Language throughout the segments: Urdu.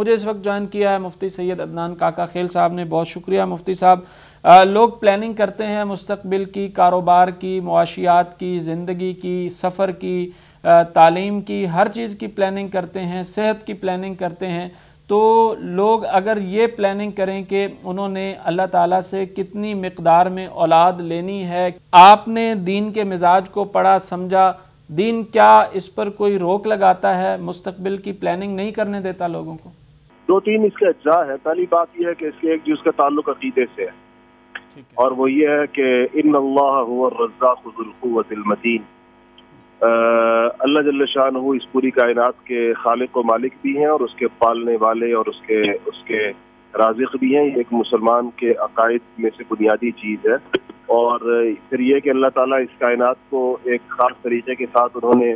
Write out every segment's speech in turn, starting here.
مجھے اس وقت جوائن کیا ہے مفتی سید عدنان کاکا خیل صاحب نے، بہت شکریہ مفتی صاحب۔ لوگ پلاننگ کرتے ہیں مستقبل کی، کاروبار کی، معاشیات کی، زندگی کی، سفر کی تعلیم کی، ہر چیز کی پلاننگ کرتے ہیں، صحت کی پلاننگ کرتے ہیں۔ تو لوگ اگر یہ پلاننگ کریں کہ انہوں نے اللہ تعالیٰ سے کتنی مقدار میں اولاد لینی ہے، آپ نے دین کے مزاج کو پڑھا، سمجھا، دین کیا اس پر کوئی روک لگاتا ہے؟ مستقبل کی پلاننگ نہیں کرنے دیتا لوگوں کو۔ دو تین اس کے اجزاء ہے۔ پہلی بات یہ ہے کہ اس کے ایک جو اس کا تعلق عقیدے سے ہے۔ اور وہ یہ ہے کہ ان اللہ هو الرزاق ذو القوت المتین۔ اللہ جل شان اس پوری کائنات کے خالق و مالک بھی ہیں اور اس کے پالنے والے اور اس کے اس کے رازق بھی ہیں۔ یہ ایک مسلمان کے عقائد میں سے بنیادی چیز ہے۔ اور پھر یہ کہ اللہ تعالیٰ اس کائنات کو ایک خاص طریقے کے ساتھ انہوں نے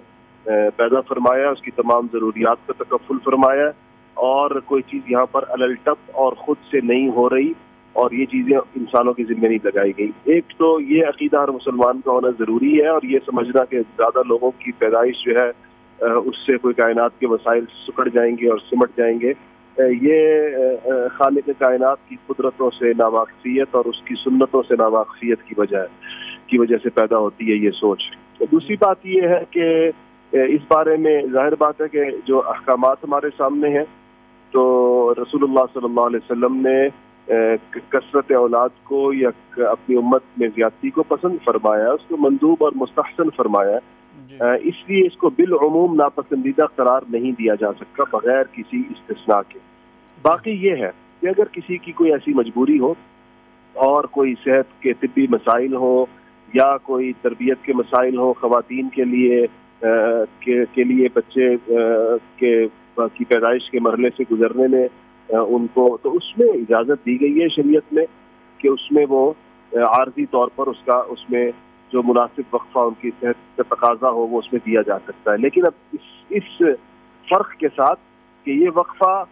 پیدا فرمایا اس کی تمام ضروریات کا تکفل فرمایا۔ اور کوئی چیز یہاں پر الٹپ اور خود سے نہیں ہو رہی اور یہ چیزیں انسانوں کی ذمہ نہیں لگائی گئی۔ ایک تو یہ عقیدہ ہر مسلمان کا ہونا ضروری ہے اور یہ سمجھنا کہ زیادہ لوگوں کی پیدائش جو ہے اس سے کوئی کائنات کے وسائل سکڑ جائیں گے اور سمٹ جائیں گے۔ یہ خالق کائنات کی قدرتوں سے ناواقفیت اور اس کی سنتوں سے ناواقفیت کی وجہ کی وجہ سے پیدا ہوتی ہے یہ سوچ۔ دوسری بات یہ ہے کہ اس بارے میں ظاہر بات ہے کہ جو احکامات ہمارے سامنے ہیں تو رسول اللہ صلی اللہ علیہ وسلم نے کثرت اولاد کو یا اپنی امت میں زیادتی کو پسند فرمایا اس کو مندوب اور مستحسن فرمایا جی۔ اس لیے اس کو بالعموم ناپسندیدہ قرار نہیں دیا جا سکتا بغیر کسی استثناء کے باقی یہ ہے کہ اگر کسی کی کوئی ایسی مجبوری ہو اور کوئی صحت کے طبی مسائل ہو یا کوئی تربیت کے مسائل ہوں خواتین کے لیے کے لیے بچے کے کی پیدائش کے مرحلے سے گزرنے میں ان کو، تو اس میں اجازت دی گئی ہے شریعت میں کہ اس میں وہ عارضی طور پر اس کا، اس میں جو مناسب وقفہ ان کی صحت کا تقاضا ہو، وہ اس میں دیا جا سکتا ہے۔ لیکن اب اس اس فرق کے ساتھ کہ یہ وقفہ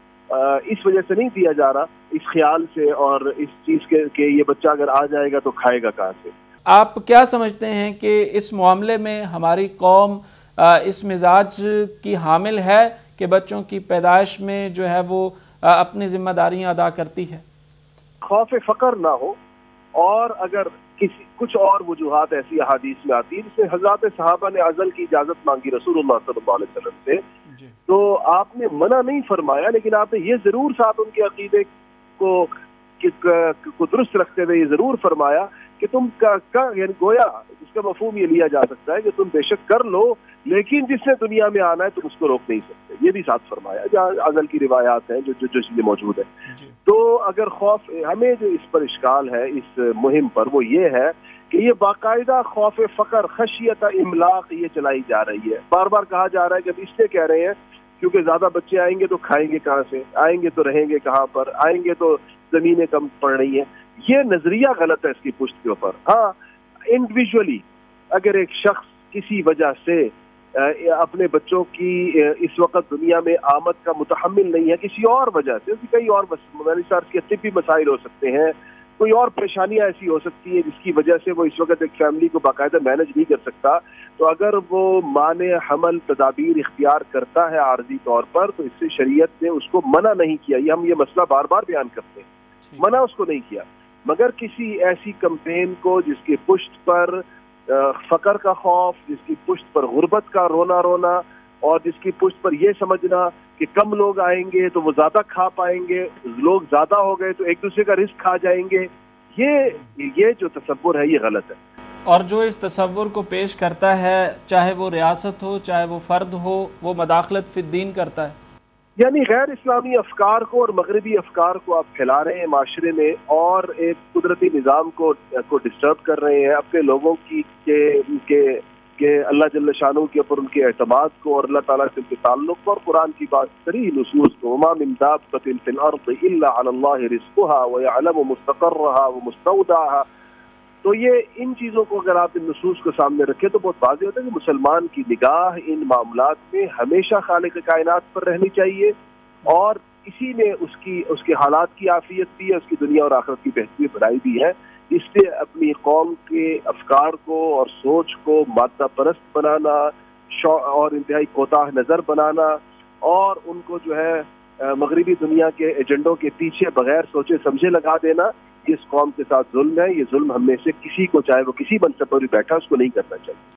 اس وجہ سے نہیں دیا جا رہا، اس خیال سے اور اس چیز کے، کہ یہ بچہ اگر آ جائے گا تو کھائے گا کہاں سے؟ آپ کیا سمجھتے ہیں کہ اس معاملے میں ہماری قوم اس مزاج کی حامل ہے؟ کہ بچوں کی پیدائش میں جو ہے وہ اپنی ذمہ داریاں ادا کرتی ہے خوف فقر نہ ہو اور اگر کسی کچھ اور وجوہات ایسی احادیث میں آتی جس حضرات صحابہ نے ازل کی اجازت مانگی رسول اللہ صلی اللہ علیہ وسلم سے جی۔ تو آپ نے منع نہیں فرمایا لیکن آپ نے یہ ضرور ساتھ ان کے عقیدے کو درست رکھتے ہوئے یہ ضرور فرمایا کہ تم کا یعنی گویا اس کا مفہوم یہ لیا جا سکتا ہے کہ تم بے شک کر لو لیکن جس نے دنیا میں آنا ہے تم اس کو روک نہیں سکتے یہ بھی ساتھ فرمایا جہاں ازل کی روایات ہیں جو جو جو چیزیں موجود ہیں۔ جی۔ تو اگر خوف ہمیں جو اس پر اشکال ہے اس مہم پر وہ یہ ہے کہ یہ باقاعدہ خوف فقر خشیت املاق یہ چلائی جا رہی ہے۔ بار بار کہا جا رہا ہے کہ اس لیے کہہ رہے ہیں کیونکہ زیادہ بچے آئیں گے تو کھائیں گے کہاں سے؟ آئیں گے تو رہیں گے کہاں پر؟ آئیں گے تو زمینیں کم پڑ رہی ہیں۔ یہ نظریہ غلط ہے اس کی پشت کے اوپر۔ ہاں انڈیویجولی اگر ایک شخص کسی وجہ سے اپنے بچوں کی اس وقت دنیا میں آمد کا متحمل نہیں ہے کسی اور وجہ سے کئی اور کے طبی مسائل ہو سکتے ہیں۔ کوئی اور پریشانیاں ایسی ہو سکتی ہیں جس کی وجہ سے وہ اس وقت ایک فیملی کو باقاعدہ مینج نہیں کر سکتا۔ تو اگر وہ مان حمل تدابیر اختیار کرتا ہے عارضی طور پر تو اس سے شریعت نے اس کو منع نہیں کیا۔ یہ ہم یہ مسئلہ بار بار بیان کرتے ہیں۔ منع اس کو نہیں کیا۔ مگر کسی ایسی کمپین کو جس کی پشت پر فقر کا خوف، جس کی پشت پر غربت کا رونا رونا، اور جس کی پشت پر یہ سمجھنا کہ کم لوگ آئیں گے تو وہ زیادہ کھا پائیں گے، لوگ زیادہ ہو گئے تو ایک دوسرے کا رزق کھا جائیں گے۔ یہ یہ جو تصور ہے، یہ غلط ہے۔ اور جو اس تصور کو پیش کرتا ہے، چاہے وہ ریاست ہو، چاہے وہ فرد ہو، وہ مداخلت فی الدین کرتا ہے۔ یعنی غیر اسلامی افکار کو اور مغربی افکار کو آپ پھیلا رہے ہیں معاشرے میں اور ایک قدرتی نظام کو کو ڈسٹرب کر رہے ہیں اپنے لوگوں کی کہ کہ اللہ جل شانوں کے اوپر ان کے اعتماد کو اور اللہ تعالیٰ سے ان کے تعلق کو اور قرآن کی بات سری نصوص کو۔ امام امداد قطل فی الارض الا علی اللہ رزقها ویعلم مستقرها ومستودعها تو یہ ان چیزوں کو اگر آپ ان نصوص کو سامنے رکھیں تو بہت واضح ہوتا ہے کہ مسلمان کی نگاہ ان معاملات میں ہمیشہ خالق کائنات پر رہنی چاہیے اور اسی میں اس کی، اس کے حالات کی عافیت بھی ہے، اس کی دنیا اور آخرت کی بہتری بڑھائی بھی ہے۔ اس سے اپنی قوم کے افکار کو اور سوچ کو مادہ پرست بنانا اور انتہائی کوتاہ نظر بنانا اور ان کو جو ہے، مغربی دنیا کے ایجنڈوں کے پیچھے بغیر سوچے سمجھے لگا دینا اس قوم کے ساتھ ظلم ہے، یہ ظلم ہم میں سے کسی کو چاہے وہ کسی منصب پر بھی بیٹھا، اس کو نہیں کرنا چاہیے۔